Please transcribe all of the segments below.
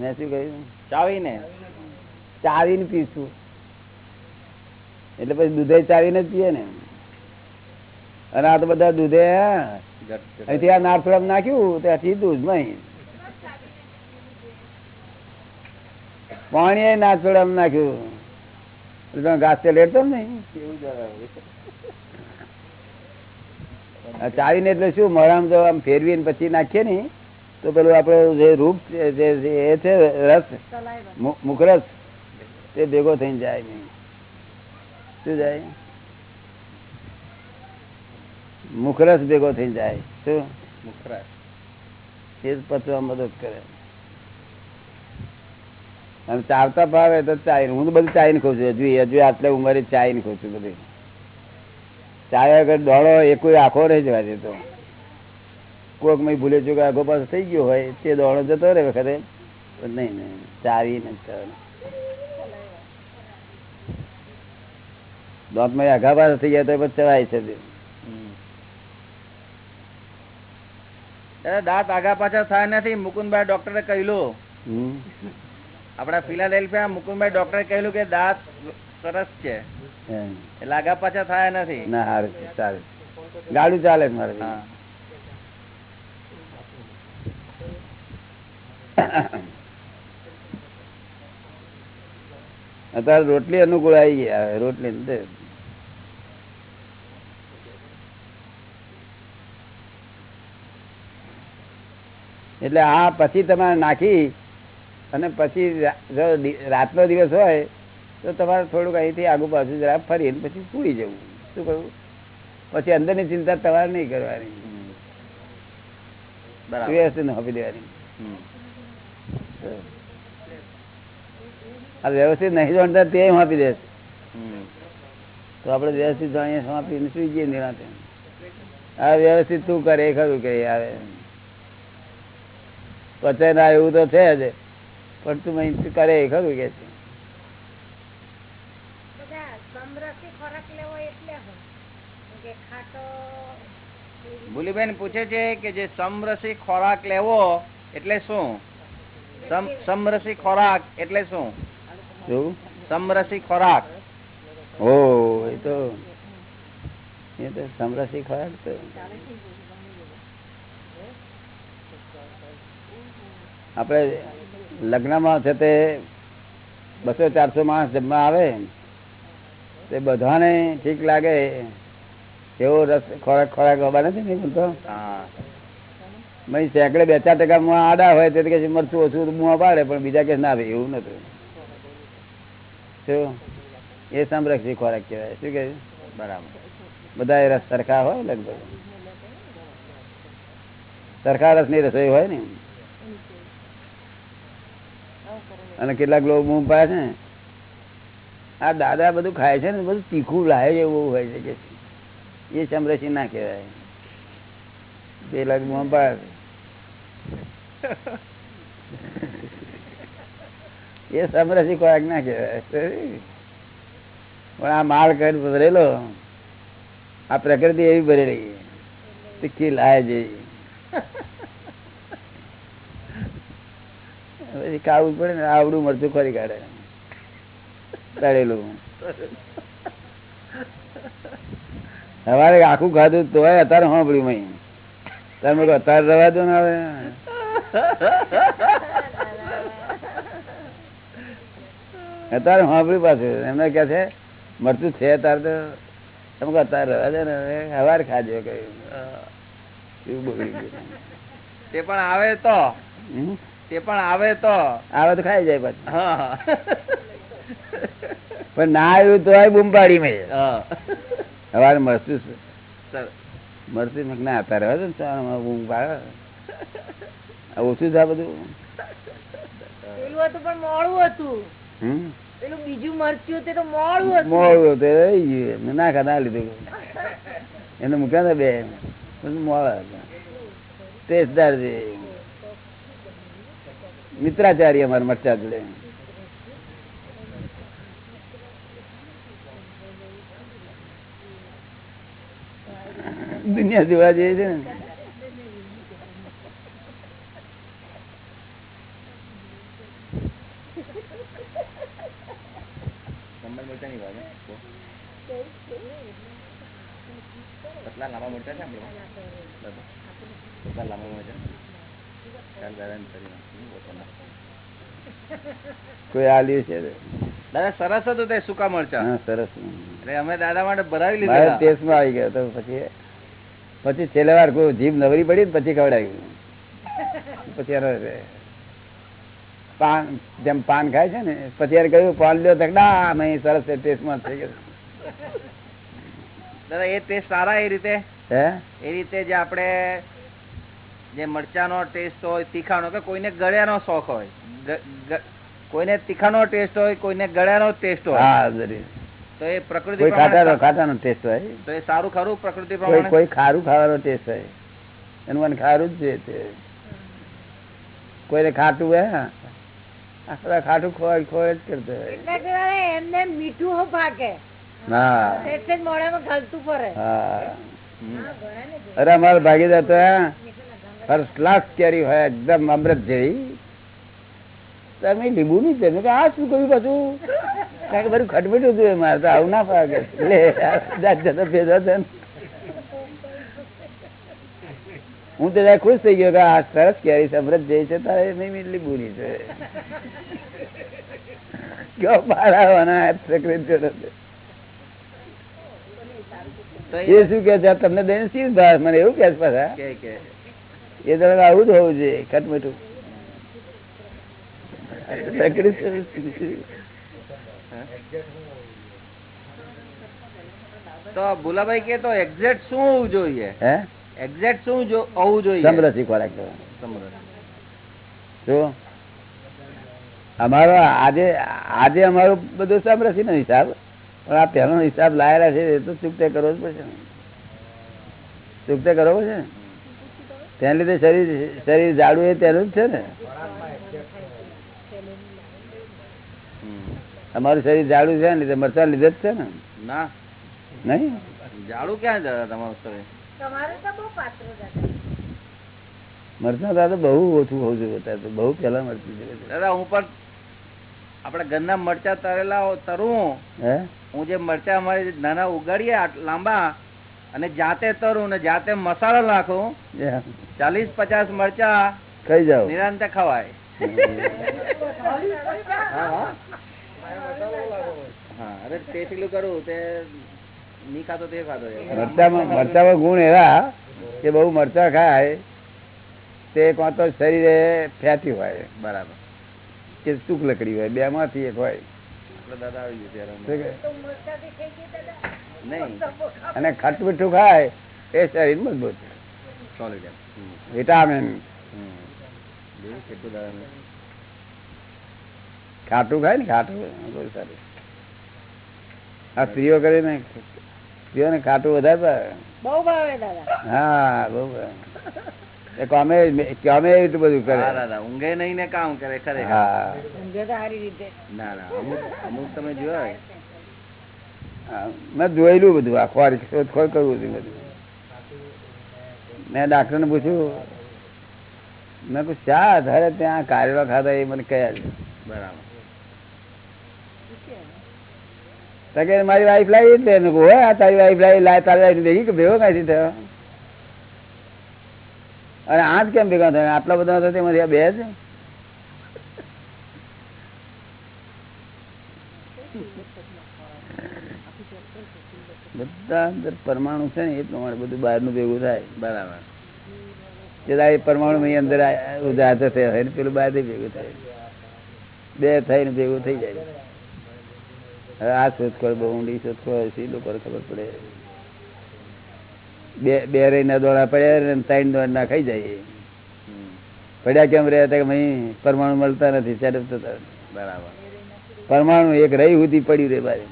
મેં શું કહ્યું? ચાવીને? ચાવીને પીશું. એટલે પછી દૂધે ચાવીને જ પીએ ને. અને આ તો બધા દૂધે અહીંથી આ નારફળમ નાખ્યું ત્યાંથી દૂધમાં પાણી નારફળમ નાખ્યું. ઘાસ તે લેતો નહીં? ચાવીને એટલે શું મરામ તો આમ ફેરવીને પછી નાખીએ ને તો પેલું આપડે જે રૂપ છે, જે જે એ છે રસ મુખરસ તે ભેગો થઈને જાય નહીં. શું જાય? મુખરસ ભેગો થઈ જાય. શું? મુખરસ. એ જ પચવા મદદ કરે. અને ચાવતા ભાવે તો ચાઈ હું તો બધું ચાઈને ખઉં છું. હજુ હજુ આટલે ઉંમરે ચાઈને ખઉં છું બધું. ચાય વગર દોડો એ કોઈ આખો રહી જવા દેતો. કોક મેં ભૂલે ચૂકે આગો પાછો થઈ ગયો હોય તે દોડો જતો રહે વખતે. નહીં નહીં ચાવી ને દાંતમાં આઘા પાછા થઈ ગયા તો પછી ચવાય છે દાંત આગા પાછા થાય નથી મુકુંદભાઈ ડોક્ટરે કહ્યું આપડા ફિલાડેલ્ફિયા મુકુંદભાઈ ડોક્ટરે કહ્યું કે દાંત સરસ છે. એટલે આગા પાછા થયા નથી. ના સારું છે સારું ગાડું ચાલે મારે હા અત્યારે રોટલી અનુકૂળ આવી ગયા રોટલી એટલે આ પછી તમારે નાખી અને પછી જો રાતનો દિવસ હોય તો તમારે થોડુંક અહીંથી આગુ પાછું જરા ફરીને પછી પૂરી જવું. શું કરવું? પછી અંદરની ચિંતા તમારે નહીં કરવાની. બરાબર. વ્યવસ્થિત આપી દેવાની. આ વ્યવસ્થિત નહીં જાણતા તે આપી દે તો આપણે વ્યવસ્થિત જાણીએ આપીને સુઈ જઈએ નિરાતે આ વ્યવસ્થિત તું કરે ખરું કે આવે. પચે ના એવું તો છે જ પણ તું અહીં કરે ખરું કે છે. હું ભૂલીબેન પૂછે છે કે જે સમરસી ખોરાક લેવો એટલે શું? સમરસી ખોરાક એટલે શું? સમરસી ખોરાક. ઓ એ તો એ તો સમરસી ખોરાક તો. આપણે લગ્નમાં છે તે બસો ચારસો માણસ જમવા આવે. તે બધાને ઠીક લાગે. એવો રસ ખોરાક ખોરાક હોવા નથી ને બોલતો હા. મય સેંકડે બે ચાર ટકા મુઆ આડા હોય તે કે મરચું ઓછું મુઆ પાડે પણ બીજા કે ના આવે એવું નથી. શું એ સમરક્ષી ખોરાક કહેવાય. શું કે બરાબર. બધા એ રસ સરખા હોય લગભગ? સરખા રસની રસોઈ હોય ને અને કેટલાક લોકો મું પાડે છે ને? આ દાદા બધું ખાય છે ને, બધું તીખું લાય એવું હોય છે કે એ સમરસી ના કહેવાય. પેલા મું પાડે એ સમરસી ખોરાક ના કહેવાય પણ આ માળ કર ભરેલો, આ પ્રકૃતિ એવી ભરેલી તીખી લાય જેવી ખાવું પડે ને, આવડું મરચું ખોરી કાઢે. તળેલું. સવારે આખું ખાધું તોય અત્યારે સાંભળ્યું મેં તમે અત્યારે રવા દો ને હવે. અત્યારે સાંભળ્યું પાછું એમને કે છે મરચું છે તાર તો. તમે કહો અત્યારે રવા દે ને હવાર ખાજો કહ્યું એવું બગડી ગયું. તે પણ આવે તો? તે પણ આવે તો. આવે તો ખાઈ જાય પાછું. પણ ના આવ્યું તો બૂમ પાડી મેં. હા. સવારે મરચું છે. મરચું ના અત્યારે હવે તો ને બૂમ પાડે ઓછું છે બધું? મોડું હતું. ના ખાતા લીધું. એને મૂક્યા હતા બે. મોડા હતા. ટેસ્ટદાર છે. મિત્રાચાર્ય અમારે મરચા જોડે. દુનિયા જોવા જઈએ છે ને સંભાળ મરચા નહીં ભાવે બહુ. પતલા લાંબા મરચા છે આપણે દાદા. પતલા લાંબા મરચા ચાલ દાદા ને કરી નાખું. પોતાના. કોઈ આલ્યું છે દાદા સરસ હતું તે સુકા મરચા. હા સરસ. એટલે અમે દાદા માટે ભરાવી લીધું ટેસ્ટમાં આવી ગયો તો પછી પછી છેલ્લે વાર કોઈ જીભ નવરી પડી ને પછી ખવડાવ્યું પછી એનો પાન જેમ પાન ખાય છે ને પછી યાર કહ્યું પાન લ્યો. તો નહીં સરસ ટેસ્ટમાં થઈ ગયો. દાદા એ ટેસ્ટ સારા એ રીતે? હે? એ રીતે જે આપણે જે મરચાનો ટેસ્ટ હોય તીખાનો કે કોઈને ગળ્યાનો શોખ હોય કોઈને તીખાનો ટેસ્ટ હોય કોઈને ગળ્યાનો ટેસ્ટ હોય. હા તો એ પ્રકૃતિ કોઈ ખાટાનો ખાટાનો ટેસ્ટ હોય. તો એ સારું ખરું પ્રકૃતિ પ્રમાણે કોઈ ખારું ખાવાનો ટેસ્ટ હોય. એનું મને ખારું જ જોઈએ કોઈને ખાટું હે? આ બધા ખાટું ખોવાય ખોવાય જ કરતો એમને મીઠું હો પાકે અરે અમારો ભાગીદાર તો ફર્સ્ટ ક્લાસ કેરી હોય એકદમ અમૃત જેવી. તમે લીંબુ ની છે? આ શું કર્યું પાછું? કારણ કે બધું ખટપટું હતું મારે તો આવું ના ફાવે. જાત ભેદો છે હું તો ત્યાં ખુશ થઈ ગયો કે આ સરસ કેરી છે જઈ છે તારે નહીં લીંબુ ની છે. કયો પાર આવવાના એ શું કે છે? તમને દઈને શી ભાવ મને એવું કે પાછા એ તો આવું જ હોવું જોઈએ ખટમીઠું તો ભુલાભાઈ કે તો એક્ઝેક્ટ શું હોવું જોઈએ? હે? એક્ઝેક્ટ શું હોવું જોઈએ? સમરસી ખોરાક જો? અમારો આજે આજે અમારો બધું સમરસી નો હિસાબ. પણ આ પહેલો હિસાબ લાયેલા છે એ તો ચૂકતે કરવો જ પડશે ચૂકતે કરવો છે ને? તેને લીધે શરીર શરીર જાડું એ તેનું જ છે ને. અમારું શરીર જાડું છે ને મરચા લીધે જ છે ને. ના. નહીં? જાડું ક્યાં દાદા તમારું શરીર? તમારે તો બહુ પાત્રો દાદા મરચા દાદા બહુ ઓછું હોવું જોઈએ અત્યારે તો બહુ પેલા મરચી જોઈએ દાદા હું પણ આપડે ઘરના મરચા તરેલા તરું. હે? હું જે મરચા અમારે નાના ઉગાડીએ લાંબા અને જાતે તરું ને જાતે મસાલો નાખું ચાલીસ પચાસ મરચા ખાઈ જાવ નિરાંતે ખવાય. હા અરે તે પેલું કરું તે ની ખાતો તે ખાતો મરચામાં મરચામાં ગુણ એવા કે બહુ મરચા ખાય તે કાં તો શરીરે ફેટી હોય બરાબર. કે સૂક લકડી હોય બે માંથી એક હોય. અને ખાટું ખટમીઠું ખાય એ શરીર મજબૂત વિટામિન કેટલું દાદા ખાટું ખાય ને ખાટું. બહુ સારું. આ સ્ત્રીઓ કરીને સ્ત્રીઓને ખાટું વધારે બહુ ભાવે દાદા. હા બહુ ભાવે. કામે કામે એટલું બધું કરે. હા દાદા ઊંઘે નહીં ને કામ કરે ખરેખર. હા. ઊંઘે તો સારી રીતે. ના ના અમુક અમુક તમે જોયા મેં જોયેલું બધું આખો શોધખોળ કરવું હતું બધું. મેં ડાક્ટર ને પૂછ્યું. મેં કહું શા આધારે ત્યાં કાર્યવા ખાધા એ મને કયા બરાબર તો કે મારી વાઈફ લાવી એટલે કહું, "હોય, આ તારી વાઈફ લાવી લાય તારી વાઈફ ભેગી કે ભેગો કાંઈથી થયો? અને આજ કેમ ભેગા થયો? આટલા બધા હતા તેમાંથી આ બે છે બધા અંદર પરમાણુ છે ને એ પ્રમાણે બધું બહારનું ભેગું થાય બરાબર. જે એ પરમાણુ અંદર ઉદાહર થયા પેલું બહાર ભેગું થાય. બે થઈને ભેગું થઈ જાય. હવે આ શોધખોળ બહુ ઊંડી શોધખોળ હશે એ ખબર પડે. બે બે રહી ના દોડા પડ્યા ને ત્રણ દોડ ના ખાઈ જાય. પડ્યા કેમ રહ્યા હતા કે ભાઈ પરમાણુ મળતા નથી સેટઅપ થતા બરાબર. પરમાણુ એક રહી સુધી પડ્યું રે બારે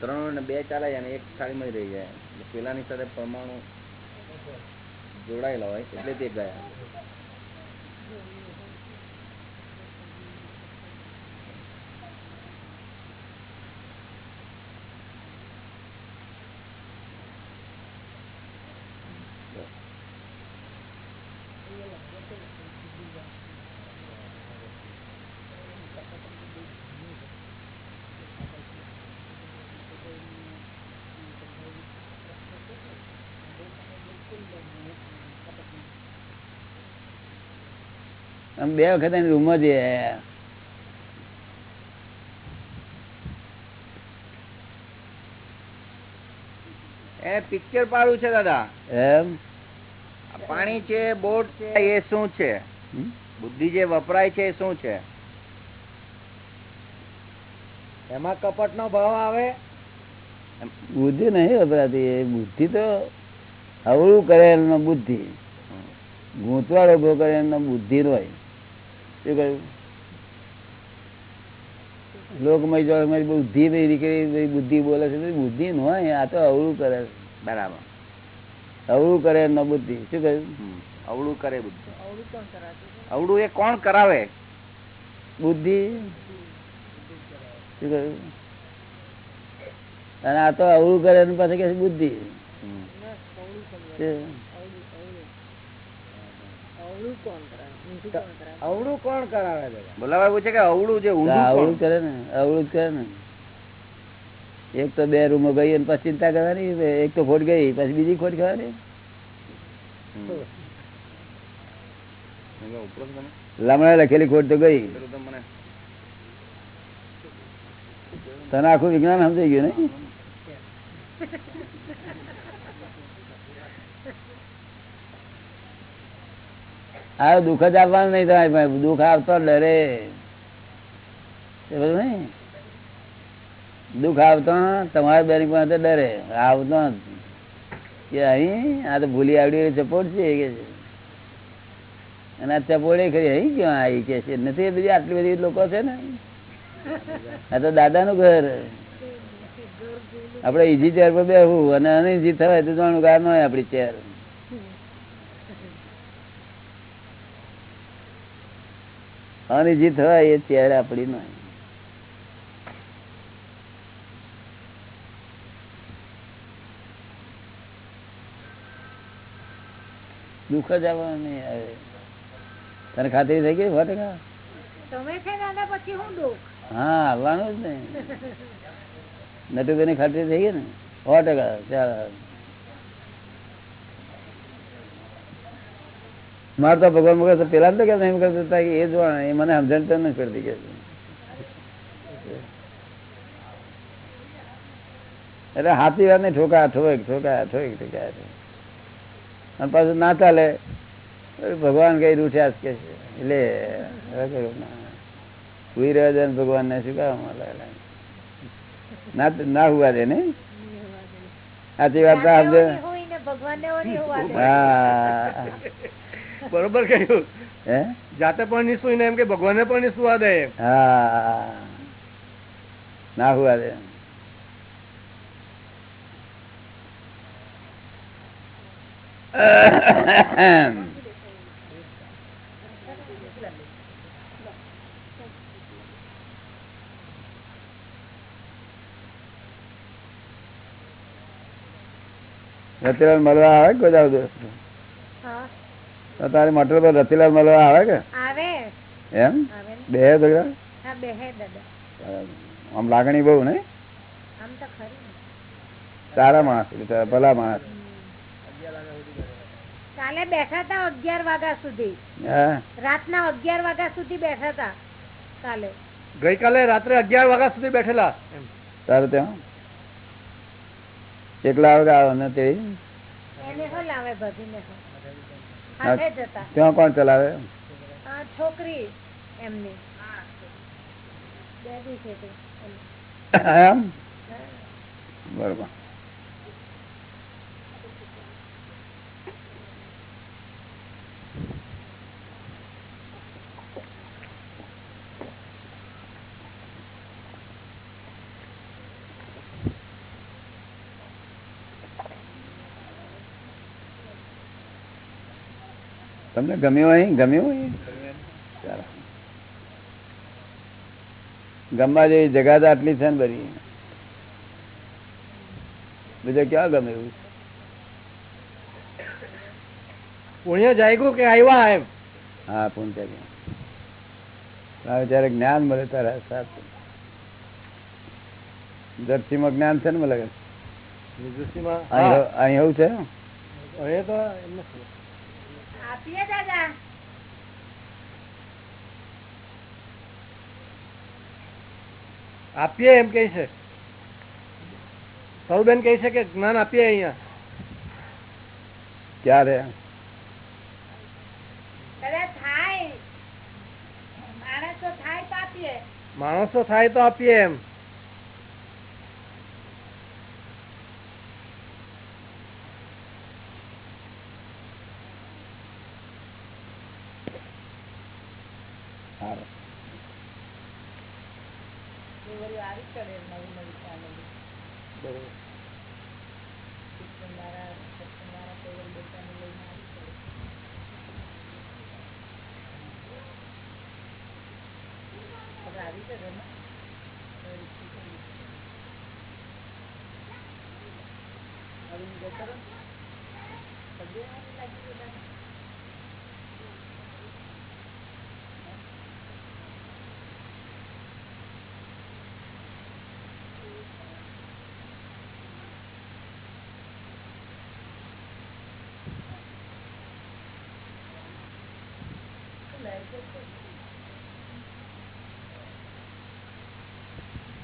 ત્રણ ને બે ચાલે અને એક થાળીમાં જ રહી જાય. પેલાની સાથે પરમાણુ જોડાયેલા હોય એટલે તે ગયા. બે વખત એની રૂમમાં જઈ પિક્ચર પાડું છે દાદા. એમ? પાણી છે બોટ છે એ શું છે? બુદ્ધિ જે વપરાય છે એ શું છે? એમાં કપટ નો ભાવ આવે? બુદ્ધિ નહીં વપરાતી. એ બુદ્ધિ તો હવળું કરે બુદ્ધિ. ગૂંચવાડો ઊભો કરે બુદ્ધિ હોય. શું કહ્યું લોકમય જો મારી બુદ્ધિ ભાઈ નીકળી બુદ્ધિ બોલે છે બુદ્ધિ ન હોય આ તો અવળું કરે બરાબર. અવળું કરે ન બુદ્ધિ. શું કહ્યું અવળું કરે બુદ્ધિ. અવળું એ કોણ કરાવે? બુદ્ધિ? શું કહ્યું અને આ તો અવળું કરે એની પાસે કે બુદ્ધિ? બુદ્ધિ કોણ શું? અવળું કોણ કરાવે બોલાવા પૂછે કે અવળું જે અવળું કરે ને અવળું કરે ને. એક તો બે રૂમો ગઈ અને પછી ચિંતા કરવાની એક તો ખોટ ગઈ પછી બીજી ખોટ ખાવાની. લમણે લખેલી ખોટ તો ગઈ. તને આખું વિજ્ઞાન સમજાઈ ગયું ને આ દુઃખ જ આપવાનું નહીં તમારી દુઃખ આવતો ડરે. દુઃખ આવતો તમારા બેની પાસે ડરે. આવતો કે અહીં, આ તો ભૂલી આવડી ચપોટ છે કે અને આ ચપોડે ખરી, અહીં ક્યાં આવી કે છે? નથી બધી આટલી બધી લોકો છે ને. આ તો દાદાનું ઘર. આપણે ઈજી ચેર પર બેહવું, અને અનઈજી થવાય તો જાણું કે ન હોય આપણી ચેર અનઈજી થવાય એ ચેર આપણી નહીં દુઃખ જ આવવાનું નહીં આવે. તને ખાતરી થઈ ગઈ દુઃખ? હા આવવાનું જ નહીં. નટુભાઈ ખાતરી થઈ ગઈ ને? સો ટકા ચાલ મારે તો ભગવાન મગર પેલા તો કેમ એમ કરતા એ જોવા એ મને સમજણ તો નથી પડતી કે એટલે હાથી વાત ને ઠોકા ઠોક ઠોકા ઠોક ઠોકા. અને પાછું ના ચાલે. ભગવાન કઈ રૂઠ્યા જ કે છે. એટલે હુઈ રહ્યા છે ભગવાન ને શું કામ? ના ના હુવા દે ને? સાચી વાત. હા. બરોબર કહ્યું. હે? જાતે પણ નિસુઈ ને એમ કે ભગવાને પણ નિસુવા દે હા. ના હુવા દે. રતિલાલ મળવા આવે બધા કોઈ દાડો દોસ્ત? હા. તારી મોટર પર રતિલાલ મળવા આવે કે? આવે. એમ? બે ભેગા હા બેહે દાદા. આમ લાગણી બહુ ને આમ તો ખરી સારા માણસ બિચારા ભલા માણસ. કાલે બેઠા હતા અગિયાર વાગ્યા સુધી. હા? રાતના અગિયાર વાગ્યા સુધી બેઠા હતા કાલે. ગઈકાલે રાત્રે અગિયાર વાગ્યા સુધી બેઠેલા. તારું ત્યાં? એકલા આવે કે આવે ને તે? એને હો લાવે ભગીને હો ત્યાં કોણ ચલાવે? આ છોકરી એમની. બરોબર. તમને ગમ્યું અહીં ગમ્યું અહીં ગમવા જેવી જગા તો આટલી છે ને બધી. બીજે ક્યાં ગમે એવું? પુણ્ય જાગ્યું કે આવ્યા એમ? હા તારે જયારે જ્ઞાન મળે તારા સાચું જર્સીમાં જ્ઞાન છે ને મને લાગે. અહીં એવું છે? આપીએ દાદા. આપીએ એમ કે છે. સૌબેન કહે છે કે જ્ઞાન આપીએ અહીંયા. ક્યારે? માણસો થાય તો આપીએ એમ.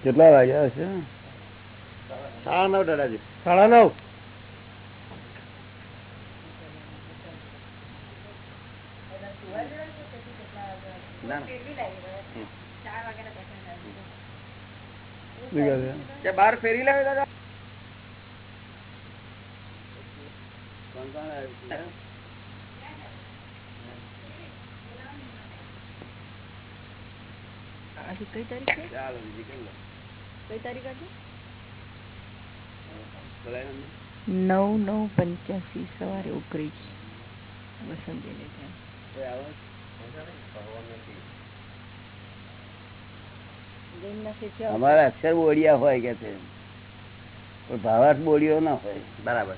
કેટલા વાગ્યા હશે? સાડા નવ દાદાજી. સાડા નવ? બાર ફેરી લાવે દાદા. આજે કઈ તારીખ છે? ચાલો, બીજી કરી કઈ તારીખ આજે? નવ નવ પંચ્યાસી સવારે ઉકળી છે ત્યાં. કોઈ ત્યાં અમારા અક્ષર બોડિયા હોય કે છે. પણ ભાવાર્થ બોડિયો ના હોય. બરાબર.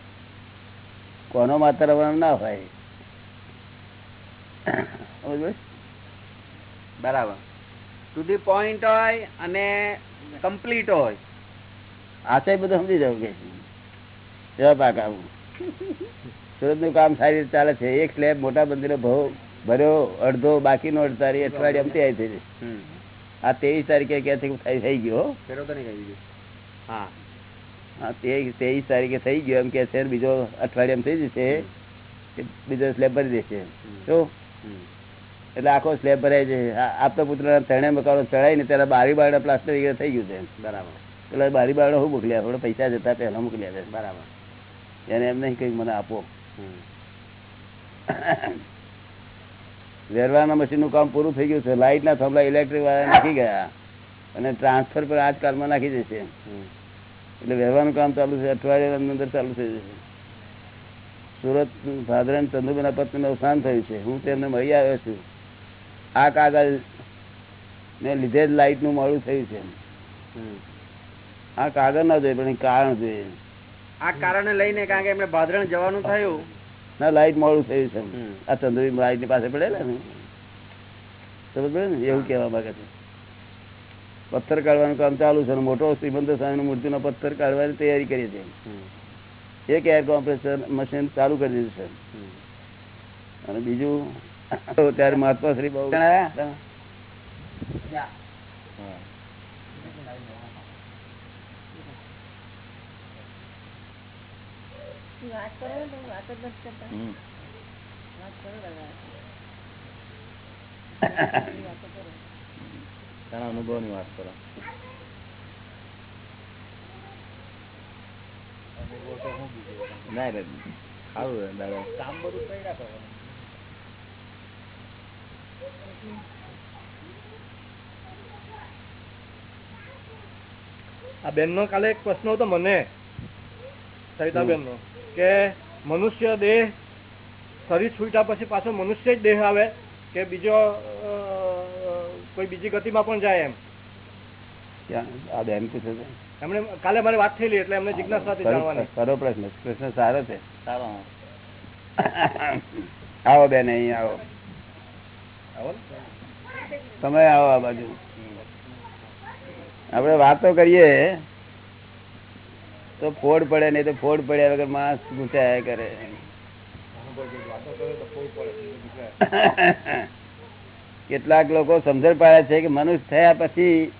કોનો માત્ર ના હોય. બરાબર. ટુ ધી પોઈન્ટ હોય અને કમ્પ્લીટ હોય. આશય બધું સમજી જવું કે. પાક આવું સુરતનું કામ સારી રીતે ચાલે છે. એક સ્લેબ મોટા મંદિરો ભાવ ભર્યો અડધો બાકીનો અડતારી અઠવાડિયે અમતી આવી થઈ આ ત્રેવીસ તારીખે કે છે કે થઈ ગયો ફેરો તો નહીં દીધું હા. હા ત્રેવીસ તારીખે થઈ ગયો. એમ કે છે બીજો બીજો એમ થઈ જશે કે બીજો સ્લેબ ભરી દેશે. હમ. એટલે આખો સ્લેબ ભરાય છે. આપતા પુત્ર ત્રણે મકાનો ચડાય ને ત્યારે બારી બારણા પ્લાસ્ટર વગેરે થઈ ગયું છે બરાબર. એટલે બારી બારણા શું મોકલ્યા થોડા પૈસા જતા પહેલા મોકલ્યા છે, બરાબર. એને એમ નહીં કંઈક મને આપો. વેરવાના મશીનનું કામ પૂરું થઈ ગયું છે. લાઇટના થાંભલા ઇલેક્ટ્રિક વાળા નાખી ગયા અને ટ્રાન્સફર પણ આજકાલમાં નાખી દેશે. એટલે વેરવાનું કામ ચાલુ છે, અઠવાડિયાની અંદર ચાલુ થઈ જશે. સુરત ભાદરણ ચંદુબેના પત્નીનું અવસાન થયું છે. હું તેમને મળી આવ્યો છું. આ કાગળ ને લીધે જ લાઇટનું મોડું થયું છે. આ કાગળ ના જોઈએ પણ કારણ જોઈએ. આ કારણે લઈને કારણ કે એમને ભાદરણ જવાનું થયું. ના લાઈટ મોડું થયું છે. આ ચંદ્રબી લાઇટની પાસે પડેલા ને? સમજ પડે ને? એવું કહેવા માંગે છે. પથ્થર કાઢવાનું કામ ચાલુ છે મોટો શ્રીમંત સ્વામીની મૂર્તિનો પથ્થર કાઢવાની તૈયારી કરી છીએ. એક એર કોમ્પ્રેસર મશીન ચાલુ કરી દીધું છે. અને બીજું ત્યારે મહાત્મા શ્રી બહુ જણાવ્યા? વાત કરો વાત. કરો ના રે સારું દાદા. કામ બધું કર્યા કરવાનું આ બેનનો કાલે એક પ્રશ્ન હતો મને સરિતાબેનનો કે મનુષ્ય દેહ શરીર છૂટ્યા પછી પાછો મનુષ્ય જ દેહ આવે કે બીજો કોઈ બીજી ગતિમાં પણ જાય એમ? આ બેન પૂછે છે. એમણે કાલે મારી વાત થયેલી એટલે એમને જિજ્ઞાસાથી જાણવાની ખરો પ્રશ્ન પ્રશ્ન સારો છે. સારો. આવો બેન અહીં આવો. તમે આવો આ બાજુ. આપણે વાતો કરીએ, તો ફોડ પડે, નહીં તો ફોડ પડ્યા વગર માણસ ગુચાયા કરે. કેટલાક લોકો સમજણ પાડે છે કે મનુષ્ય થયા પછી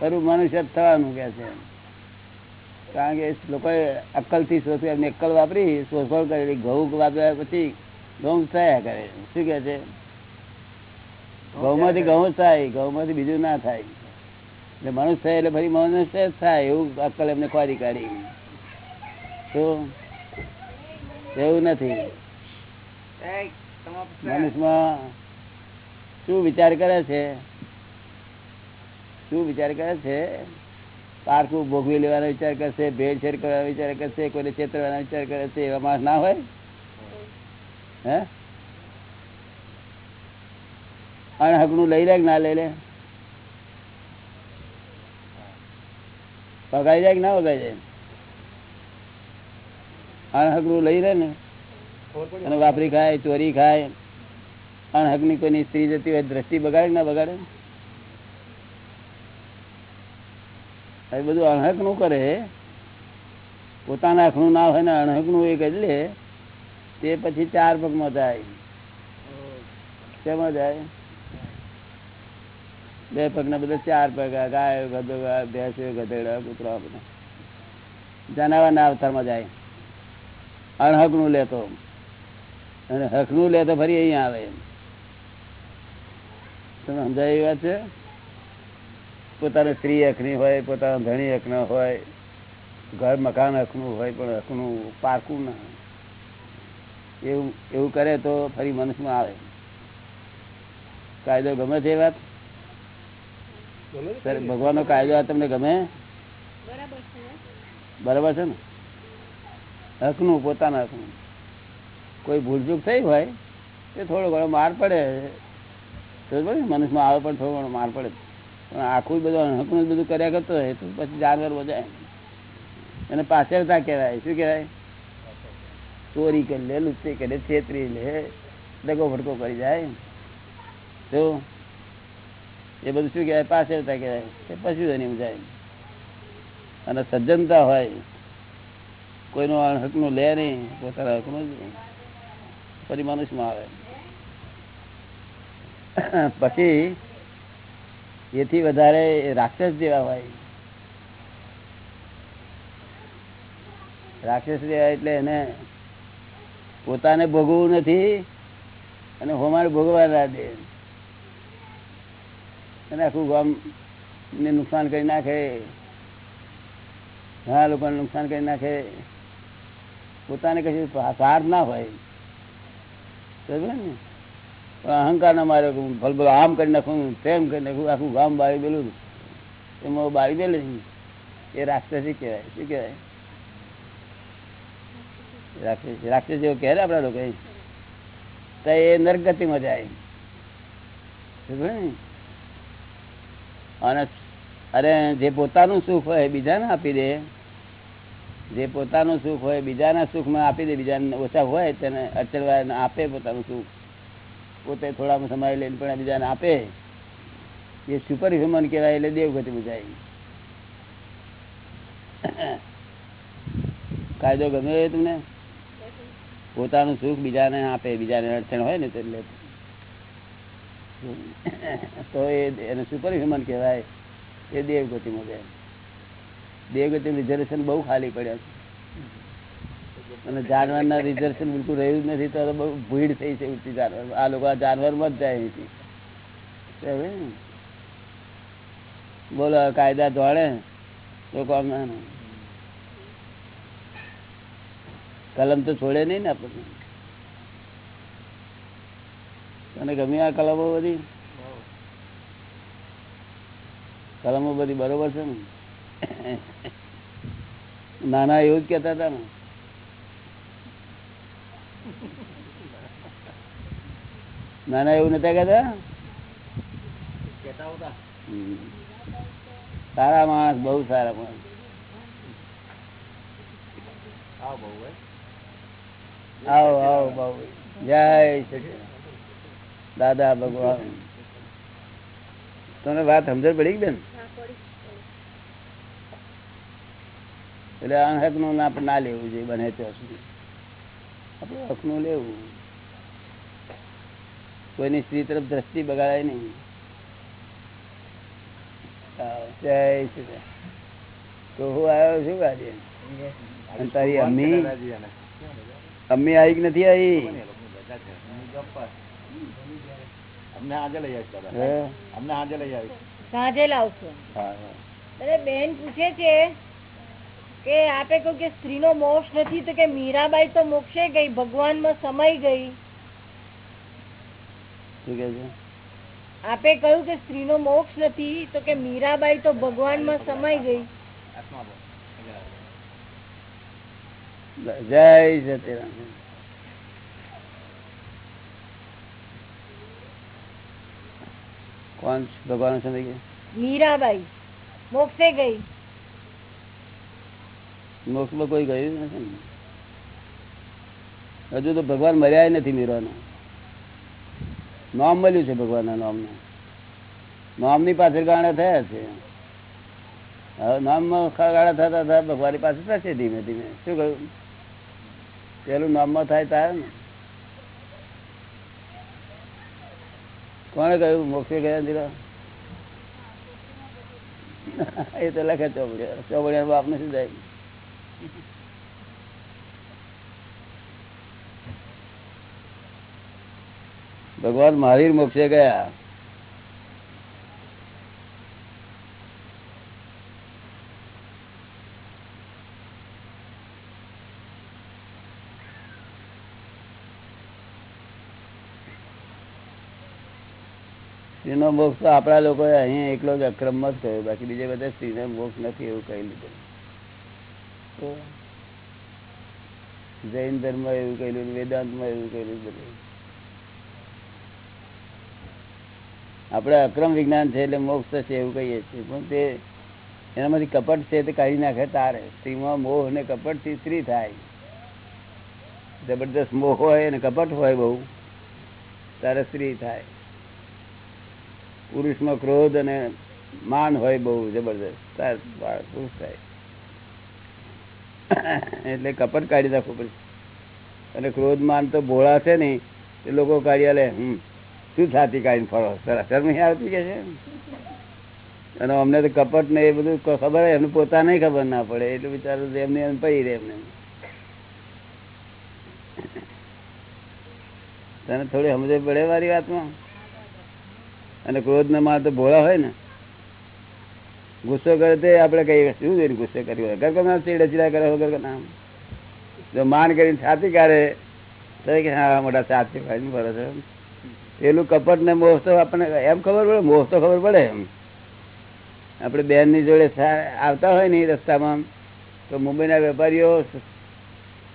ખરું મનુષ્ય જ થવાનું કે છે. કારણ કે લોકોએ અક્કલથી શોધ્યું, એમની અક્કલ વાપરી, શોધખોળ કરેલી, ઘઉં વાપર્યા પછી ઘઉં થયા કરે. શું કે છે? ઘઉંમાંથી ઘઉં થાય ઘઉંમાંથી બીજું ના થાય. એટલે મનુષ્ય થાય એટલે ફરી મનુષ્ય જ થાય એવું અક્કલ એમને ખોરી કાઢી. તો એવું નથી. મનુષ્યમાં શું વિચાર કરે છે? શું વિચાર કરે છે? પારખું ભોગવી લેવાનો વિચાર કરશે ભેળસેળ કરવાનો વિચાર કરશે કોઈને છેતરવાનો વિચાર કરે છે એવા માણસ ના હોય? હે? અણહકનું લઈ લે કે ના લઈ લે? વગાઈ જાય કે ના વગાઈ જાય? અણહકનું લઈ લે ને. અને વાપરી ખાય ચોરી ખાય. અણહકની કોઈની સ્ત્રી જતી હોય દ્રષ્ટિ બગાડે કે ના બગાડે? એ બધું અણહકનું કરે. પોતાના આંખનું ના હોય ને અણહકનું એ કરી લે. તે પછી ચાર પગમાં જાય શેમાં જાય? બે પગના બધા ચાર પગ, ગાય, ગધો, ભેંસ, ગધેડા કૂતરા બધા. જનાવરના અવતારમાં જાય. અણહકનું લેતો અને હકનું લેતો ફરી અહીંયા આવે તમે સમજાય એ વાત છે? પોતાની સ્ત્રી હકની હોય, પોતાના ધણી હકના હોય, ઘર મકાન હકનું હોય, પણ હકનું પારકું ના એવું એવું કરે તો ફરી મનુષ્યમાં આવે. કાયદો ગમે છે વાત? સર ભગવાનનો કાયદો આ તમને ગમે? બરાબર છે. બરાબર છે ને? હકનું પોતાના હકનું. કોઈ ભૂલચૂક થઈ હોય તે થોડો ઘણો માર પડે? મનુષ્યમાં આવે પણ થોડો ઘણો માર પડે. પણ આખું બધું હકનું બધું કર્યા કરતો હોય તો પછી જાનવર બજાય એને પાછળતા કહેવાય. શું કહેવાય? ચોરી કરી લે લુચ્ચી કરી લે છેતરી લે દગો ભડકો કરી જાય. તો એ બધું શું કહેવાય? પાછળતા કહેવાય. એ પશુ એની જાય. અને સજ્જનતા હોય. કોઈનું હકનું લે નહીં, પોતાના હકનું જ ફરી મનુષ્યમાં આવે. પછી એથી વધારે રાક્ષસ જેવા હોય. રાક્ષસ જેવા એટલે એને પોતાને ભોગવવું નથી અને હોમાને ભોગવા ના દે. અને આખું ગામ ને નુકસાન કરી નાખે. ઘણા લોકોને નુકસાન કરી નાખે. પોતાને કશું સાર ના હોય. ને? અહંકાર ના મારે ભલ ભલ આમ કરી નાખું, તેમ કરી નાખું, આખું ગામ બાળી દેલું. એમાં બાળી દેલે એ રાક્ષસી કહેવાય. શું કહેવાય? રાક્ષસ. રાક્ષસ જેવો કહે આપણા લોકો એ. નરગતિમાં જાય. ને? અને અરે જે પોતાનું સુખ હોય બીજાને આપી દે. જે પોતાનું સુખ હોય બીજાના સુખમાં આપી દે. બીજાને ઓછા હોય તેને અચરવા આપે પોતાનું સુખ. પોતે થોડા સમય લઈને પણ બીજાને આપે. એ સુપર હ્યુમન કહેવાય એટલે દેવગતિ બુજાય. કાયદો ગમે એ તમને? પોતાનું સુખ બીજાને આપે. બીજાને અડચણ હોય ને એટલે. તો એને સુપર હ્યુમન કહેવાય. એ દેવગતિમાં જાય દેવગતિ રિઝર્વેશન બહુ ખાલી પડ્યા છે. અને જાનવરના રિઝર્વેશન બિલકુલ રહ્યું નથી, તો બહુ ભીડ થઈ છે ઊંચી જાનવર આ લોકો આ જાનવરમાં જ જાય અહીંથી. બોલો કાયદા દોડે લોકો કલમ તો છોડે નહીં ને આપણને. તને ગમી આ કલમો બધી? કલમો બધી બરોબર છે ને? નાના એવું જ કેતા હતા ને. નાના એવું નતા કેતા સારા માણસ બહુ સારા માણસ. આવો આવો બહુ. જય સચિદાનંદ. દાદા ભગવાન. તને વાત સમજણ પડી બેન? એટલે અણહકનું ના ના લેવું જોઈએ બને ત્યાં સુધી. આપણે હકનું લેવું. કોઈની સ્ત્રી તરફ દ્રષ્ટિ બગાડાય નહીં. જય શ્રી તો હું આવ્યો છું આજે? તારી અમ્મી? અમ્મી? આવી કે નથી આવી? અમને આજે લઈ આવી અમને આજે લઈ આવી સાંજે લાવશો હા, હા. અરે બેન પૂછે છે કે આપે કહ્યું કે સ્ત્રીનો મોક્ષ નથી તો કે મીરાબાઈ તો મોક્ષે ગઈ ભગવાનમાં સમાઈ ગઈ શું કે છે આપે કહ્યું કે સ્ત્રીનો મોક્ષ નથી તો કે મીરાબાઈ તો ભગવાનમાં સમાઈ ગઈ જય સત્યનારાયણ કોણ ભગવાન સમય ગયા મીરાબાઈ મોક્ષે ગઈ મોક્ષમાં કોઈ ગયું નથી હજુ તો ભગવાન મર્યા નથી મીરાનો નામ મળ્યું છે ભગવાનના નામનું નામની પાછળ ગાણા થયા છે હવે નામમાં ગાળા થતા થતા ભગવાનની પાસે થશે ધીમે ધીમે શું કહ્યું પેલું નામમાં થાય તારે ને કોણે કહ્યું? મોક્ષે ગયા દીરા એ તો લખે ચોપડિયા. ચોપડિયા બાપને શું જાય. ભગવાન મહાવીર મોક્ષે ગયા. સ્ત્રીનો મોક્ષ તો આપણા લોકોએ અહીંયા એકલો જ અક્રમમાં જ કહ્યો બાકી બીજે બધા સ્ત્રીને મોક્ષ નથી એવું કહી લીધું. જૈન ધર્મ એવું કહેલું વેદાંતમાં એવું કહેલું બધું. આપણે અક્રમ વિજ્ઞાન છે એટલે મોક્ષ થશે એવું કહીએ છીએ. પણ તે એનામાંથી કપટ છે તે કાઢી નાખે તારે. સ્ત્રીમાં મોહ અને કપટથી સ્ત્રી થાય. જબરદસ્ત મોહ હોય અને કપટ હોય બહુ, તારે સ્ત્રી થાય. પુરુષમાં ક્રોધ અને માન હોય બહુ જબરદસ્ત પુરુષ થાય. એટલે કપટ કાઢી નાખવું પડશે. અને ક્રોધ માન તો ભોળા છે ને એ લોકો કાઢી લે, હમ, શું છાતી કાઢીને ફરો? શરમ નહીં આવતી કે છે? અને અમને તો કપટ ને એ બધું ખબર હોય, એમને પોતાને ખબર ના પડે. એટલે બિચારું એમને એમ પડી રહે એમને. તને થોડી સમજ પડે મારી વાતમાં? અને ક્રોધ ને માં તો ભોળા હોય ને. ગુસ્સો કરે તે આપણે કહીએ શું જોઈને ગુસ્સો કર્યો વગર કે ના ચીડા કરે વગર કે ના જો માન કરીને છાતી કાઢે, તો કે હા મોટા છાતી કાઢીને ફરે છે પેલું કપટ ને મોહ તો આપણને એમ ખબર પડે, મોહ તો ખબર પડે એમ. આપણે બેનની જોડે આવતા હોય ને રસ્તામાં, તો મુંબઈના વેપારીઓ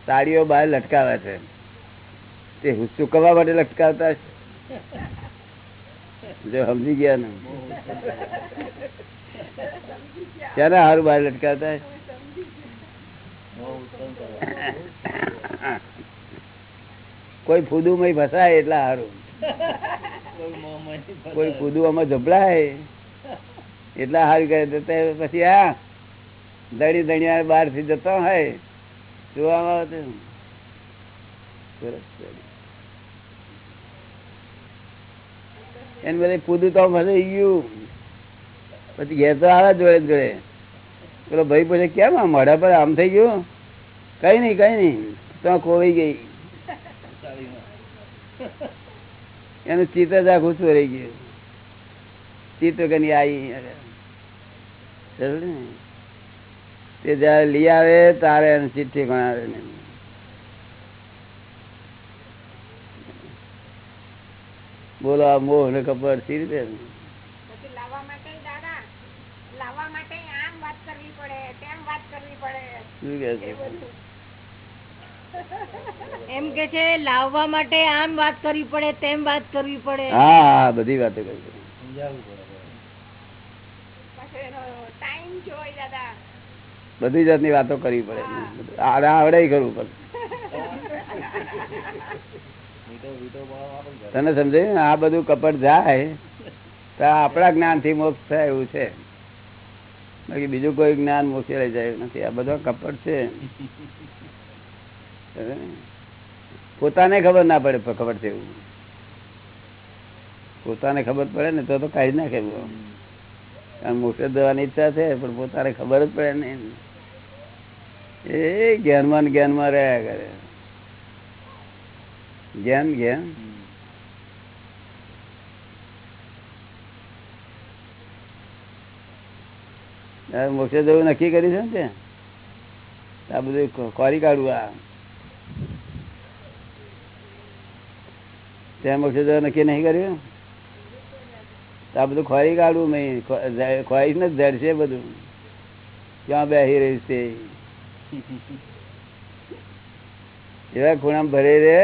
સાડીઓ બહાર લટકાવે છે. તે ચૂકવવા માટે લટકાવતા. જો સમજી ગયા ને. ક્યારે હારું બહાર લટકાતા કોઈ ફૂદું ફૂદુમાં ફસાય એટલે હારું. કોઈ ફૂદું આમાં જબડાય એટલા હારું કરે પછી આ દડી દણિયા બહારથી જતો હોય. જોવામાં આવે સરસ એને બધે પૂદું તો ફસાઈ ગયું. પછી ઘેર તો આવે જોડે જોડે. પેલો ભાઈ પછી, કેમ આ મોઢા પર આમ થઈ ગયું? કઈ નહીં કઈ નહીં. તો ખોવાઈ ગઈ. એનું ચિત્ર જ આખું ચોરાઈ ગયું. ચિત્ર કની આવી? તે જયારે લઈ આવે, તારે એનું ચિઠ્ઠી ગણાવે ને? બોલો આ મોહ ને ખબર સી રીતે? લાવવા માટે દાદા લાવવા માટે આમ વાત કરવી પડે તેમ વાત કરવી પડે. શું કે છે? એ બધું. એમ કે છે લાવવા માટે આમ વાત કરવી પડે તેમ વાત કરવી પડે. હા બધી વાતો કરવી બધી જાતની વાતો કરવી પડે. આડે આવડે કરવું પડે તને સમજાય આ બધું કપટ જાય તો આપણા જ્ઞાનથી મોક્ષ થાય એવું છે. બાકી બીજું કોઈ જ્ઞાન મોક્ષે લઈ જાય નથી. આ બધો કપટ છે. પોતાને ખબર ના પડે ખબર છે એવું. પોતાને ખબર પડે ને તો તો કાઢી નાખે. કારણ મોક્ષ જવાની ઈચ્છા છે પણ પોતાને ખબર જ પડે નહીં. એ જ્ઞાનમાં ને જ્ઞાનમાં રહ્યા કરે. જ્ઞાન જ્ઞાન હવે મોક્ષે જવું નક્કી કર્યું છે ને તે આ બધું કો- કોરી કાઢવું આ ત્યાં મોક્ષે જવું નક્કી નહીં કર્યું તો આ બધું ખોરી કાઢવું મેં ખોરીશ ને જડશે બધું ક્યાં બેસી રહી છે એવા ખૂણા ભરે રે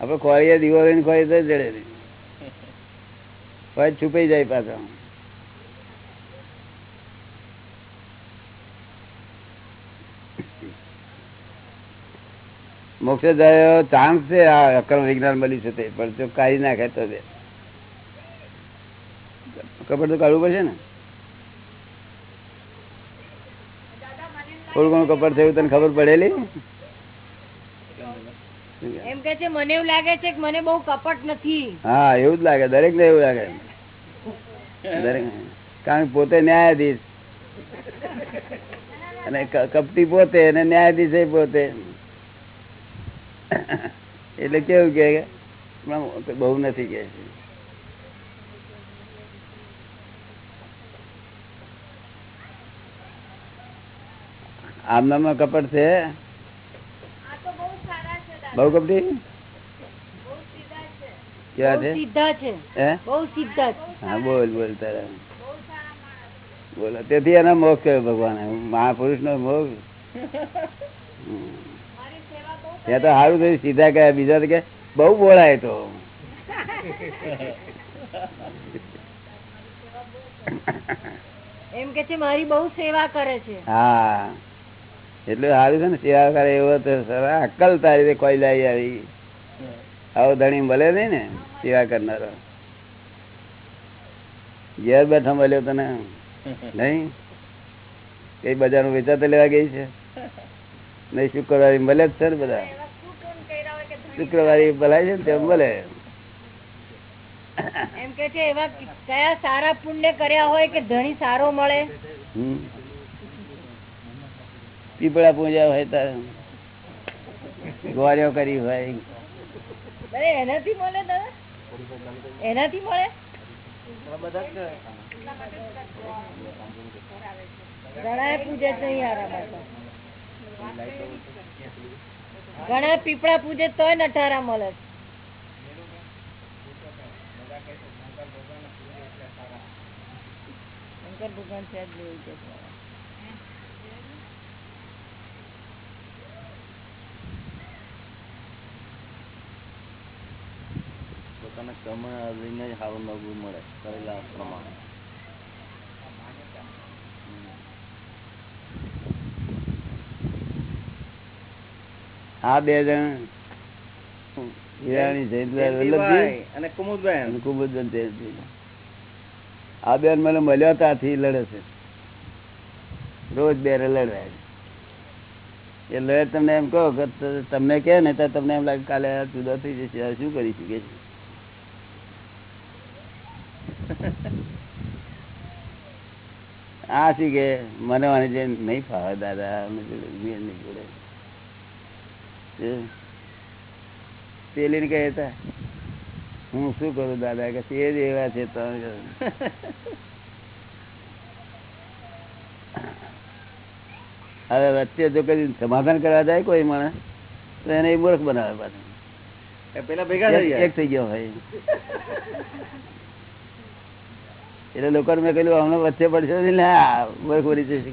આપડે ખોરીએ દીવો લઈને ખોરી તો જડે નહીં. પછી છુપાઈ જાય પાછા. મોક્ષ જાય ચાન્સ છે, આ અક્રમ વિજ્ઞાન મળ્યું છે તે, પણ જો કાઢી નાખે તો તે કપડ તો કાઢવું પડશે ને? થોડું ઘણું કપડ થયું, તને ખબર પડેલી? એમ કે છે મને એવું લાગે છે કે મને બહુ કપટ નથી. હા એવું જ લાગે દરેક ને એવું લાગે. દરેક કારણ કે પોતે ન્યાયાધીશ. અને કપટી પોતે અને ન્યાયાધીશ પોતે. એટલે કેવું કે બહુ નથી કે. આમનામાં કપટ છે આ તો બહુ સારા છે દાદા. બહુ છે. કેવા છે. બોલ બોલ તારા. બોલો તેથી એનો મોક્ષ કર્યો ભગવાન. મહાપુરુષ નો મોક્ષ ત્યાં તો સારું થયું સીધા ગયા બીજા તો કે બહુ બોલાય તો. એમ કે છે મારી બહુ સેવા કરે છે. હા. એટલે સારું છે ને સેવા કરે એવો તો અક્કલ તારી કોઈ લાવી આવી. આવો ધણી ભલે નહીં ને સેવા કરનારો. ઘેર બેઠા મળ્યો તને. નહીં? કઈ બજારમાં વેચાતા લેવા ગઈ છે? નહીં શુક્રવારે મળે જ છે ને બધા. શુક્રવારે ભલાય છે ને તેમ ભલે એમ કે છે એવા કયા સારા પુણ્ય કર્યા હોય કે ધણી સારો મળે. પીપળા પૂજા હોય તારે ગોળીઓ કરી હોય. એનાથી મળે એનાથી મળે? ઘણા પીપળા પૂજે તોય નઠારા મળે. શંકર ભગવાન છે. જ કમળ જ સારું નવું મળે કરેલા પ્રમાણે. આ બે જણ હિરાણી જયંતિલાલ વલ્લભજી અને કુમુદબેન અને આ બેન મને મળ્યા ત્યાંથી લડે છે. રોજ બે લડવાય એ લડે તમને એમ કહો કે તમને કે ને તો તમને એમ લાગે કાલે જુદા થઈ જશે શું કરી શકે છે? આ શું કે? મને મને જે નહીં ફાવે દાદા. નહીં જોડે પેલી ને કહે હું શું કરું દાદા? કે તે જ એવા છે તમે હવે વચ્ચે જો કદી સમાધાન કરવા જાય કોઈ મને તો એને મૂર્ખ બનાવે પાછું. પેલા ભેગા થઈ એક- થઈ ગયો હોય. એટલે લોકો મેં કહ્યું હમણાં વચ્ચે પડશે ને આ જશે.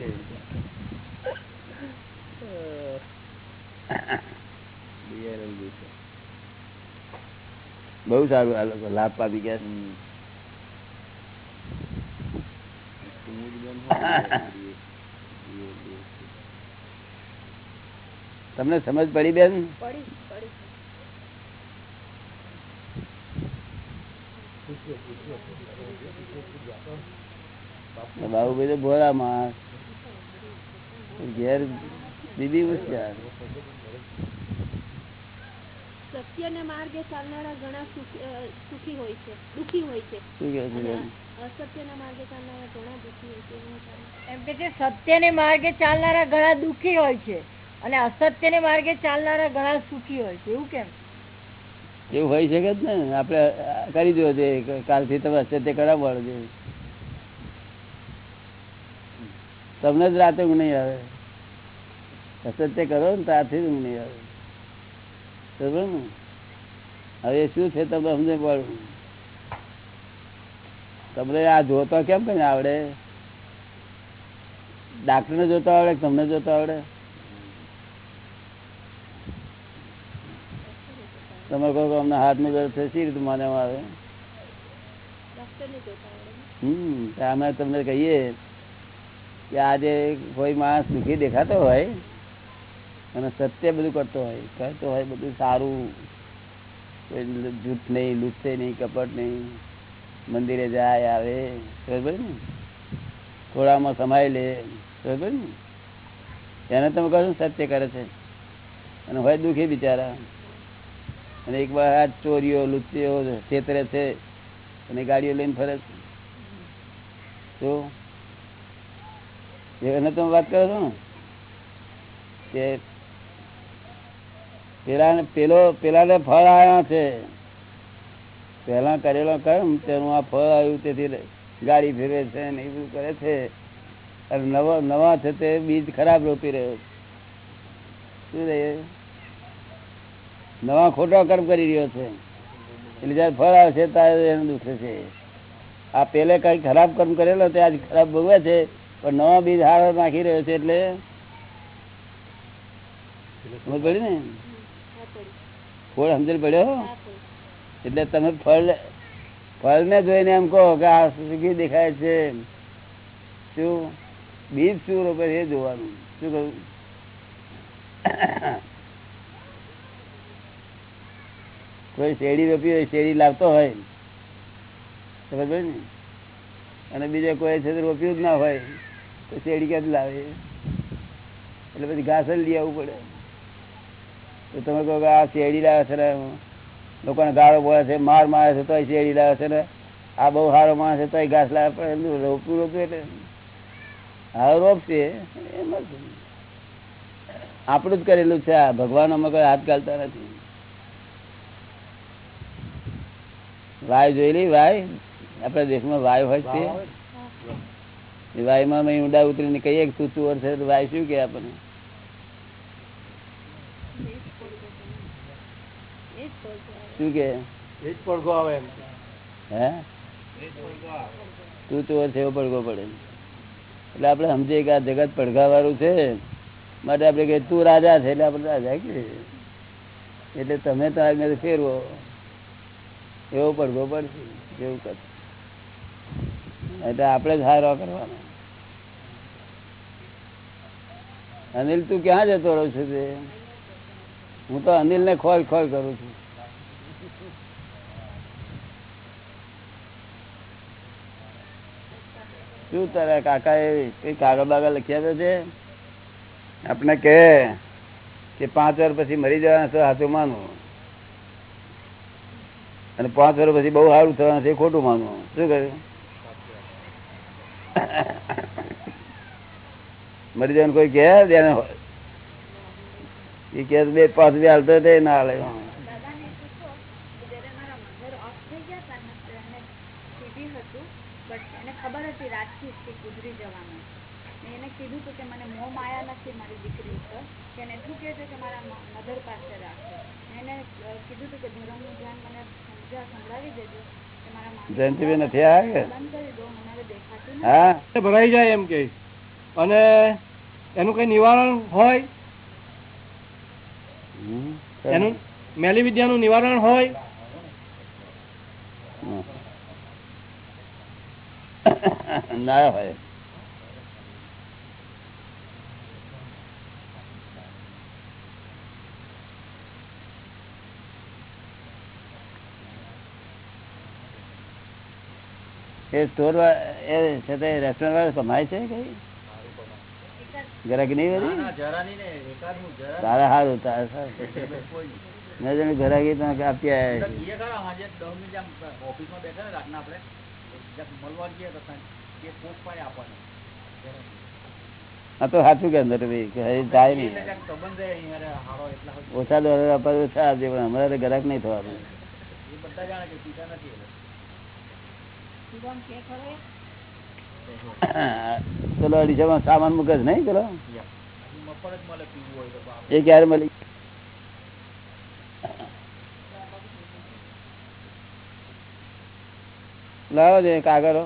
બહુ સારું આ લોકો, લાભ પામી ગયા તમને સમજ પડી બેન? બાબુભાઈ તો ભોળા માણસ ઘેર દીદી હોશિયાર સત્યને માર્ગે ચાલનારા ઘણા સુખી હોય છે દુખી હોય છે? અસત્યના માર્ગે ચાલનારા ઘણા દુખી હોય છે એવું કારણ. એમ કે છે સત્યને માર્ગે ચાલનારા ઘણા દુઃખી હોય છે અને અસત્યને માર્ગે ચાલનારા ઘણા સુખી હોય છે એવું કેમ એવું હોય શકે જ ને? આપણે કરી દો છે કાલથી તમે અસત્ય કરાવવાળો છે તમને જ રાતે ઊંઘ નહીં આવે. અસત્ય કરો ને ત્યારથી જ ઊંઘ નહીં આવે. બરોબર ને? હવે શું છે તમે સમજે પડું? તમને આ જોતો કેમ કઈ આવડે? ડાક્ટરને જોતા આવડે તમને જોતો આવડે? તમે કહો કે અમને હાથનું દર્દ છે સી રીતે માનવામાં આવે. હમ અમે તમને કહીએ કે આજે કોઈ માણસ દુઃખી દેખાતો હોય અને સત્ય બધું કરતો હોય કરતો હોય બધું સારું. કોઈ જૂઠ નહીં લૂટશે નહીં કપટ નહીં મંદિરે જાય આવે બરાબર ને? ખોળામાં સમાય લે બરાબર ને? એને તમે કહો સત્ય કરે છે. અને હોય દુઃખી બિચારા. અને એક વાર આ ચોરીઓ, લુચ્ચીઓ છેતરે છે અને ગાડીઓ લઈને ફરે છે. તો એને તમે વાત કરો છો ને? કે પેલા પેલો પેલાને ફળ આવ્યા છે. પહેલા કરેલો કર્મ તેનું આ ફળ આવ્યું, તેથી ગાડી ફેરવે છે ને એ બધું કરે છે. અને નવા નવા છે તે બીજ ખરાબ રોપી રહ્યો છે. શું રહે નવા ખોટા કર્મ કરી રહ્યો છે. એટલે જયારે ફળ આવશે ત્યારે એનું દુઃખ છે આ પેલે કઈ ખરાબ કર્મ કરેલો તે આજ ખરાબ ભોગવે છે, પણ નવા બીજ હારો નાખી રહ્યો છે એટલે સમજ પડી ને? ફળ સમજણ પડ્યો એટલે તમે ફળ ફળ ને જોઈને એમ કહો કે આ સુખી દેખાય છે. શું? બીજ શું રોપે એ જોવાનું. શું કહ્યું? કોઈ શેરડી રોપી હોય, શેરડી લાવતો હોય. ખબર ને? અને બીજે કોઈ છે રોપ્યું જ ના હોય, તો શેરડી ક્યાંથી લાવે? એટલે પછી ઘાસ જ લઈ આવવું પડે. તો તમે કહો કે આ શેરડી લાવે છે ને? લોકોને ગાળો બોલે છે, માર મારે છે, તોય શેરડી લાવે છે ને? આ બહુ સારો માણસ છે, તોય ઘાસ લાવે, પણ રોપવું રોપ્યું એટલે હા રોપશે, એમ આપણું જ કરેલું છે આ ભગવાન અમે કોઈ હાથ ગાલતા નથી. વાય જોઈ લી વાય. આપણા દેશમાં વાય હોય છે એ વાયમાં ઊંડા ઉતરીને કહીએ કે તું ચોર છે તો વાય શું કે આપણને? શું કે હે? તું ચોર છે એવો પડઘો પડે. એટલે આપણે સમજીએ કે આ જગત પડઘા વાળું છે. માટે આપણે કહીએ તું રાજા છે. એટલે આપણે રાજા કે? એટલે તમે તો આગળ ફેરવો. એવો પડઘો પડશે એવું કર. એટલે આપણે જ હારો કરવાનો. અનિલ, તું ક્યાં જતો રહો છું તે? હું તો અનિલ ને ખોલ ખોલ કરું છું. શું તારા કાકા એ કઈ કાગળ બાગળ લખ્યા છે આપણે કે પાંચ વાર પછી મરી જવાના હાથું માનવું અને પાંચ વર્ષ પછી બહુ સારું થવાનું છે ખોટું માનવું. શું કર્યું મરી જવાનું કોઈ કે કે બે પાંચ બે હાલતો તે ના હાલે. ખબર હતી રાતથી ગુજરી જવાનું. એને કીધું કે મને મોં માયા નથી મારી દીકરી ઉપર. એને એટલું કહે છે કે મારા મધર પાસે રાખો. એને કીધું હતું કે ધર્મનું ધ્યાન મને જયંતિભાઈ નથી આવ્યા કે? હા ભરાઈ જાય એમ કે. અને એનું કઈ નિવારણ હોય? એનું મેલી વિદ્યાનું નિવારણ હોય? ના હોય. એ સ્ટોર એ છે તે રેસ્ટોરન્ટ વાળા કમાય છે કઈ ગ્રાહક નહીં બધી તારા સારું તારા સારું. નજર ઘરાકી તો આપી જ્યાં જઈએ તો સાચું કે અંદર ભાઈ નહીં. હોય. ઓછા ડોલર અપાય ઓછા આપજે પણ અમારે ગ્રાહક નહીં થવાનું. પેલો અઢીસોમાં સામાન મૂકે છે નહીં? બાપ એ ક્યારે મળી? લાવો છે કાગળો.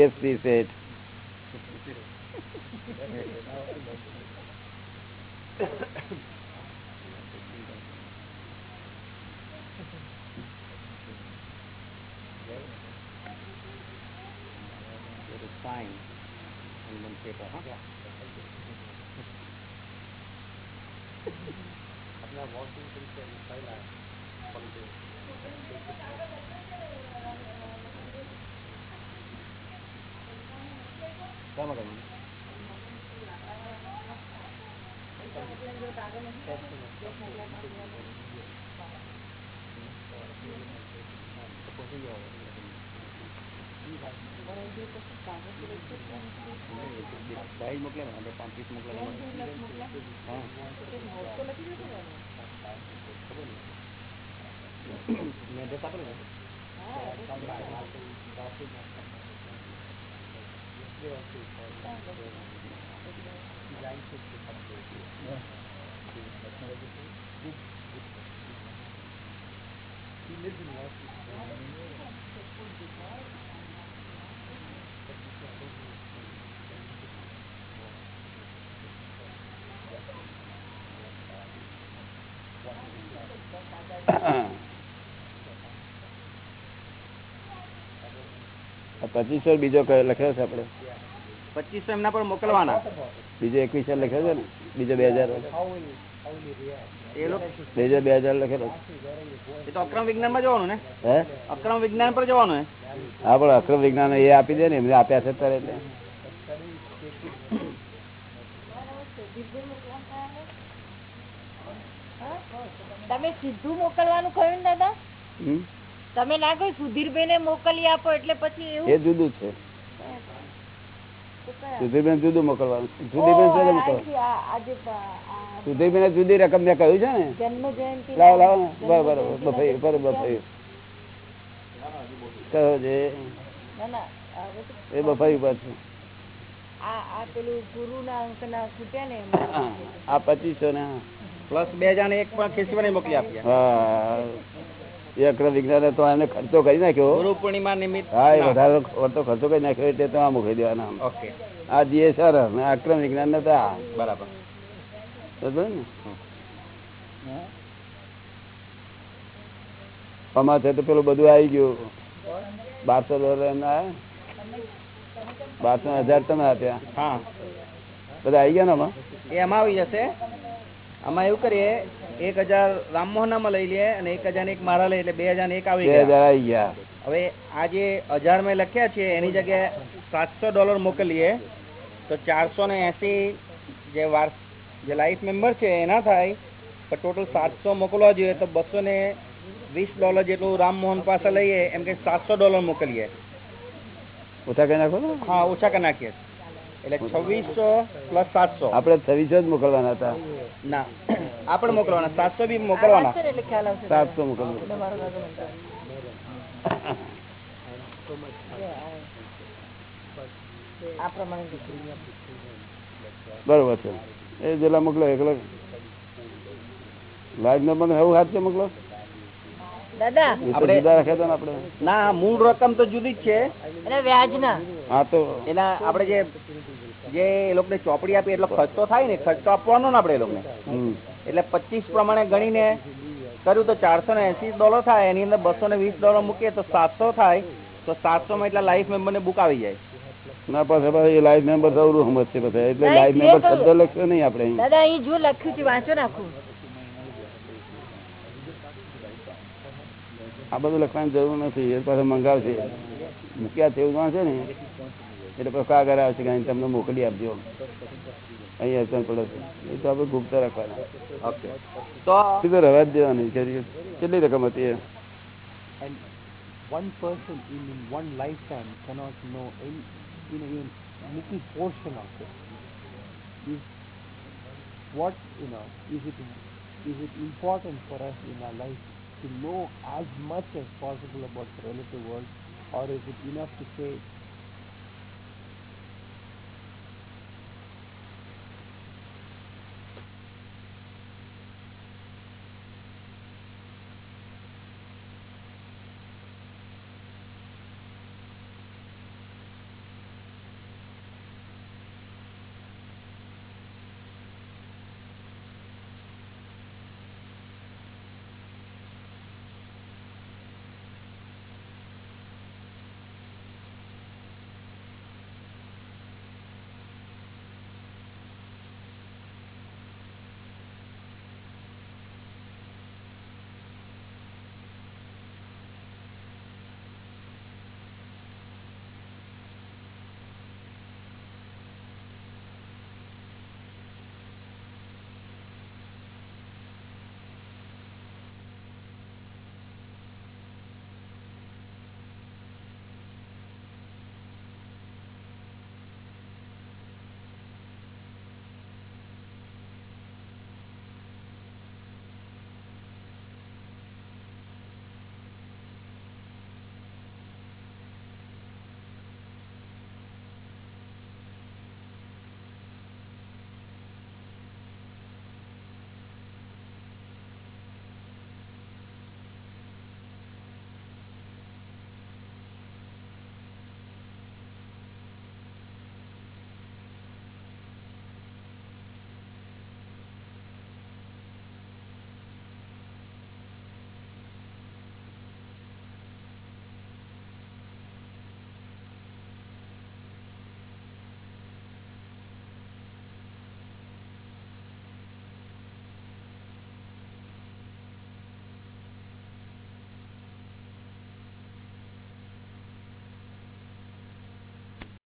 Yes, he said. કેસરી સેટ પચીસો બીજો કયો લખ્યો છે આપડે પચીસો એમના પર મોકલવાના. બીજો એકવીસો લખ્યો છે ને? બીજો બે હજાર એ બીજો બે હજાર લખેલો એ તો અક્રમ વિજ્ઞાનમાં જવાનું ને? હે? અક્રમ વિજ્ઞાન પર જવાનું ને હા પણ અક્રમ વિજ્ઞાન એ આપી દે ને એમને આપ્યા છે એટલે. તમે સીધું મોકલવાનું કહ્યું ને દાદા? હમ? તમે ના કોઈ સુધીરભાઈ ને મોકલી આપો એટલે પછી એ જુદું છે. સુધીરબેન જુદું મોકલવાનું. સુધીરબેન સુધીરબેન જુદી રકમ મેં કહ્યું છે ને? જન્મ જયંતિ લાવો લાવો બરાબર કહો એ આ આ પેલું ગુરુ ના અંક ના ખૂટ્યા ને આ પચીસો ને પ્લસ બે જણ એક પણ ખીસવાની મોકલી આપીએ. હા. એ અક્રમ વિજ્ઞાને તો એમને ખર્ચો કરી નાખ્યો. ગુરુ પૂર્ણિમા નિમિત્ત હા એ વધારે ખર્ચો ખર્ચો કરી નાખ્યો એટલે તો આ મૂકી દેવાના ઓકે. આ જીએ સર અક્રમ વિજ્ઞાન નતા બરાબર. ને? આમાં છે તો પેલું બધું આવી ગયું. બારસો ડોલર એમના બારસો હજાર તમે આપ્યા. હા. બધા આવી ગયા ને એમાં આવી જશે. આમાં એવું કરીએ એક હજાર રામમોહનામાં લઈ લઈએ અને એક હજાર એક મારા લઈએ એટલે બે હજાર એક આવી ગયા. હવે આ જે હજાર મેં લખ્યા છે એની જગ્યાએ સાતસો ડોલર મોકલીએ તો ચારસો ને એસી જે વાર જે લાઈફ મેમ્બર છે એના થાય પણ ટોટલ સાતસો મોકલવા જોઈએ તો બસો ને વીસ ડોલર જેટલું રામમોહન પાસે લઈએ એમ કે સાતસો ડોલર મોકલીએ. ઓછા કરી નાખો હા ઓછા કરી નાખીએ. એટલે છવ્વીસો પ્લસ સાતસો. આપડે છવ્વીસો જ મોકલવાના હતા. ના આપણે મોકલવાના સાતસો બી મોકલવાના. વાંચો ને એટલે ખ્યાલ આવશે. સાતસો મોકલવાના. બરોબર છે. એ જેટલા મોકલો એકલો લાઈવ નંબર એવું હાથ છે મોકલો. જુદા ને ના મૂળ રકમ તો જુદી જ છે. અને વ્યાજ ના હા તો. એના આપણે જે જે એ લોકોને ચોપડી આપી એટલો ખર્ચો થાય ને ખર્ચો આપવાનો ને આપડે એ લોકોને. એટલે પચીસ પ્રમાણે ગણીને કર્યું તો ચારસો ને એસી ડોલર થાય એની અંદર બસો ને વીસ ડોલર મૂકીએ તો સાતસો થાય તો સાતસો માં એટલા લાઈફ મેમ્બર ને બુક આવી જાય. ના એ લાઈફ મેમ્બર સૌરું સમજશે બધા એટલે લાઈફ મેમ્બર શબ્દ લખ્યો નહીં આપણે દાદા અહીં જો લખ્યું છે વાંચો નાખું આ બધું લખવાની જરૂર નથી એ પાછા મંગાવશે મૂક્યા તેવું વાંચે ને એટલે પછી કાગર આવશે કે તમને મોકલી આપજો અહીંયા અડચણ પડે એ તો આપણે ગુપ્ત રાખવાના ઓકે તો સીધો રવા જ દેવાની કેટલી રકમ હતી one person in, in one lifetime cannot know any, you know, even little portion of it. Is what you know? Is it is it important for us in our life to know as much as possible about the relative world, or is it enough to say